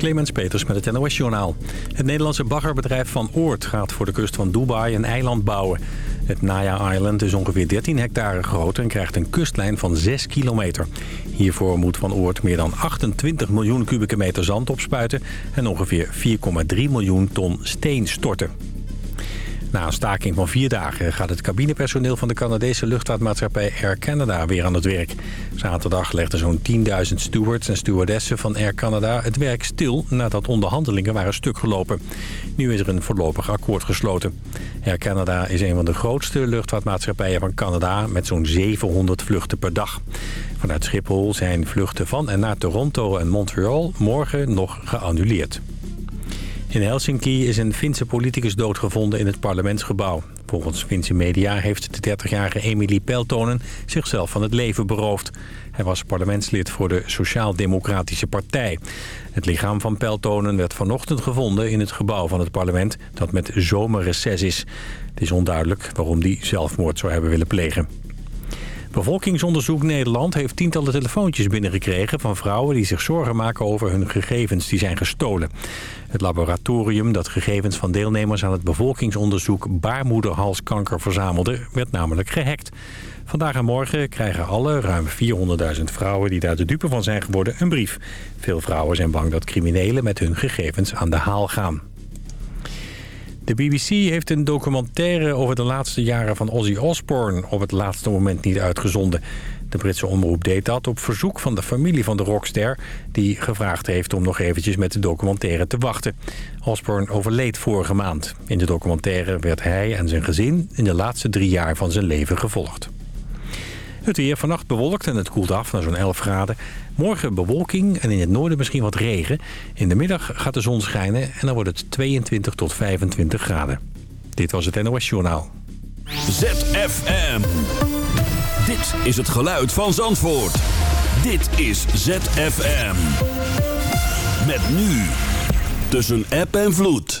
Clemens Peters met het NOS-journaal. Het Nederlandse baggerbedrijf Van Oort gaat voor de kust van Dubai een eiland bouwen. Het Naya Island is ongeveer 13 hectare groot en krijgt een kustlijn van 6 kilometer. Hiervoor moet Van Oort meer dan 28 miljoen kubieke meter zand opspuiten... en ongeveer 4,3 miljoen ton steen storten. Na een staking van vier dagen gaat het cabinepersoneel van de Canadese luchtvaartmaatschappij Air Canada weer aan het werk. Zaterdag legden zo'n 10.000 stewards en stewardessen van Air Canada het werk stil nadat onderhandelingen waren stuk gelopen. Nu is er een voorlopig akkoord gesloten. Air Canada is een van de grootste luchtvaartmaatschappijen van Canada met zo'n 700 vluchten per dag. Vanuit Schiphol zijn vluchten van en naar Toronto en Montreal morgen nog geannuleerd. In Helsinki is een Finse politicus doodgevonden in het parlementsgebouw. Volgens Finse media heeft de 30-jarige Emily Peltonen zichzelf van het leven beroofd. Hij was parlementslid voor de Sociaal-Democratische Partij. Het lichaam van Peltonen werd vanochtend gevonden in het gebouw van het parlement... dat met zomerreces is. Het is onduidelijk waarom die zelfmoord zou hebben willen plegen. Bevolkingsonderzoek Nederland heeft tientallen telefoontjes binnengekregen... van vrouwen die zich zorgen maken over hun gegevens die zijn gestolen. Het laboratorium dat gegevens van deelnemers aan het bevolkingsonderzoek... baarmoederhalskanker verzamelde, werd namelijk gehackt. Vandaag en morgen krijgen alle ruim 400.000 vrouwen die daar de dupe van zijn geworden een brief. Veel vrouwen zijn bang dat criminelen met hun gegevens aan de haal gaan. De BBC heeft een documentaire over de laatste jaren van Ozzy Osbourne op het laatste moment niet uitgezonden. De Britse omroep deed dat op verzoek van de familie van de rockster... die gevraagd heeft om nog eventjes met de documentaire te wachten. Osbourne overleed vorige maand. In de documentaire werd hij en zijn gezin in de laatste drie jaar van zijn leven gevolgd. Het weer vannacht bewolkt en het koelt af naar zo'n 11 graden. Morgen bewolking en in het noorden misschien wat regen. In de middag gaat de zon schijnen en dan wordt het 22 tot 25 graden. Dit was het NOS Journaal. ZFM. Dit is het geluid van Zandvoort. Dit is ZFM. Met nu. Tussen app en vloed.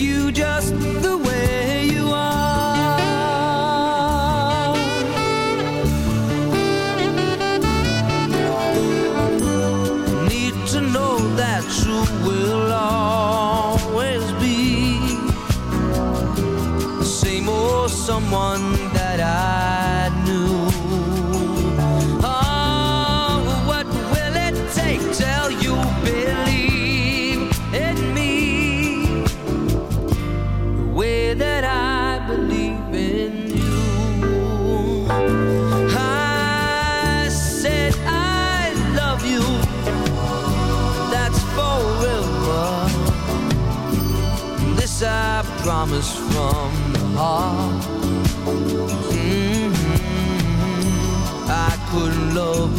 You just the way you are. Mm-hmm. love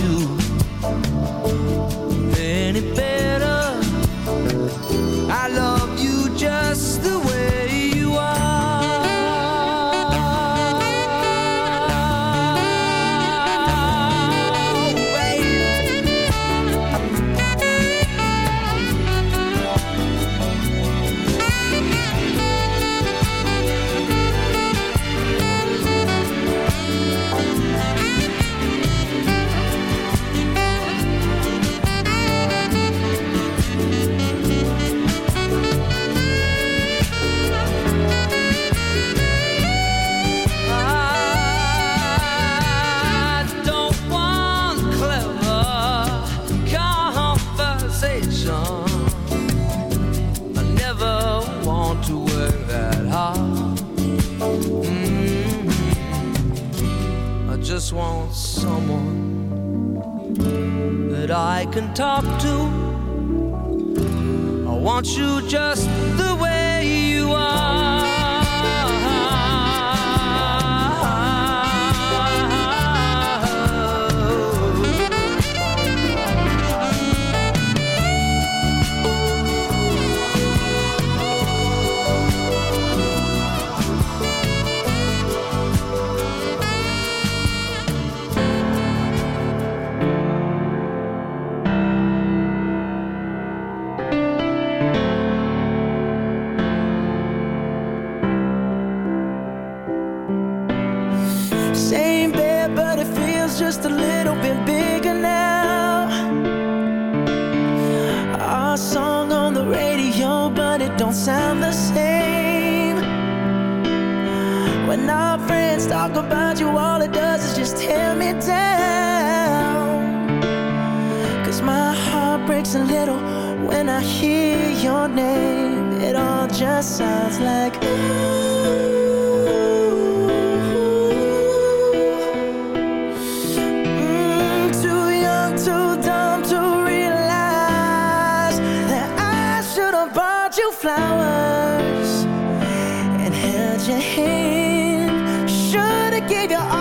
your hand. Should have gave you all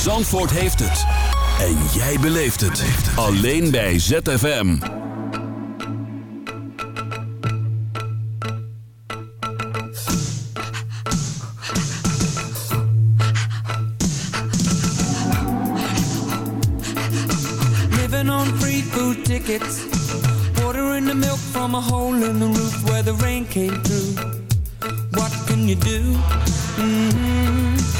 Zandvoort heeft het. En jij beleeft het. Alleen bij ZFM. Living on free food tickets. Watering the milk from a hole in the roof where the rain came through. What can you do? hmm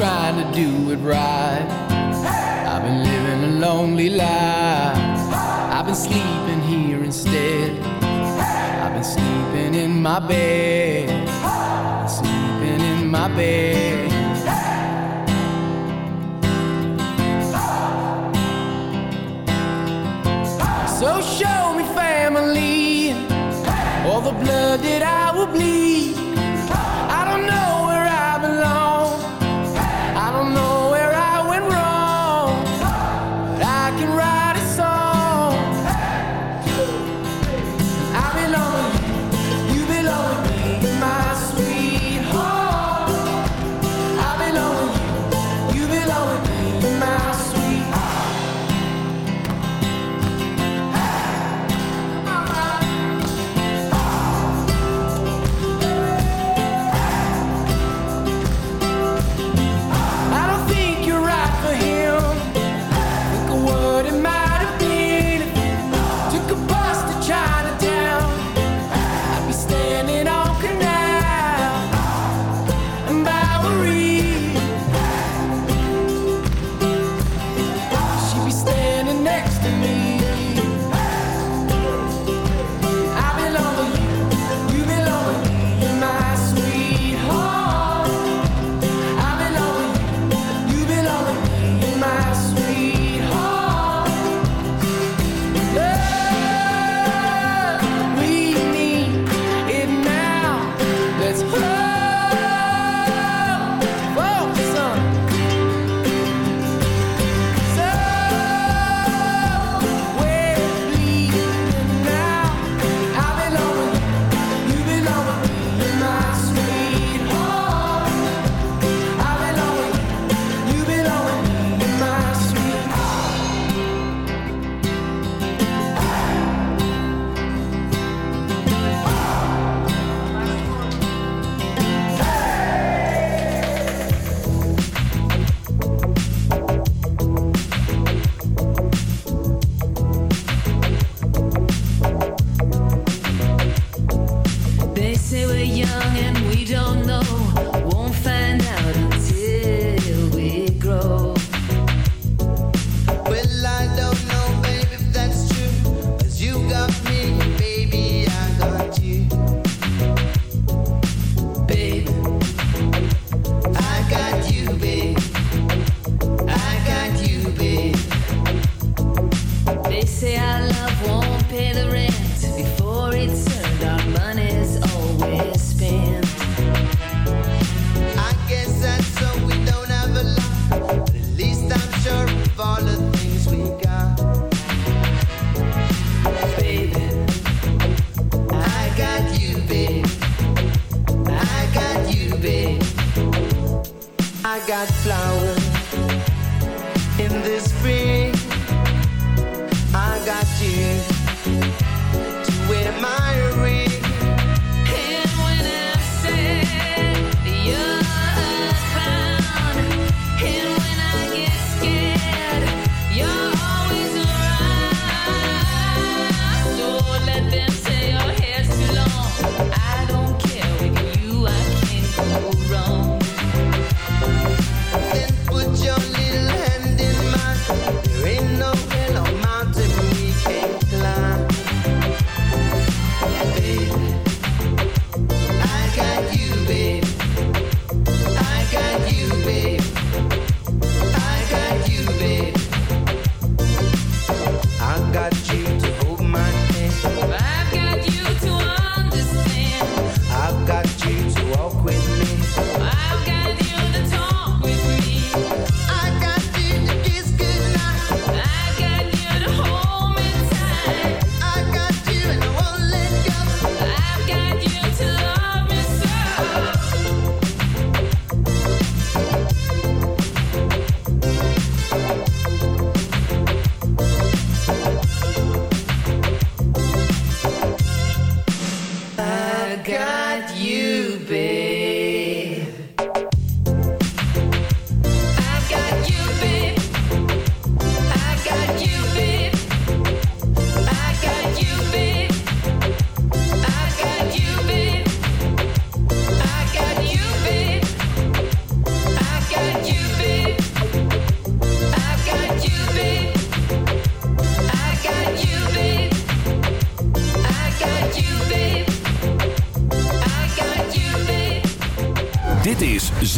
trying to do it right. I've been living a lonely life. I've been sleeping here instead. I've been sleeping in my bed. Sleeping in my bed.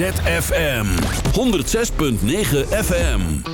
ZFM 106.9 FM.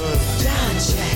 Woman. John Jack.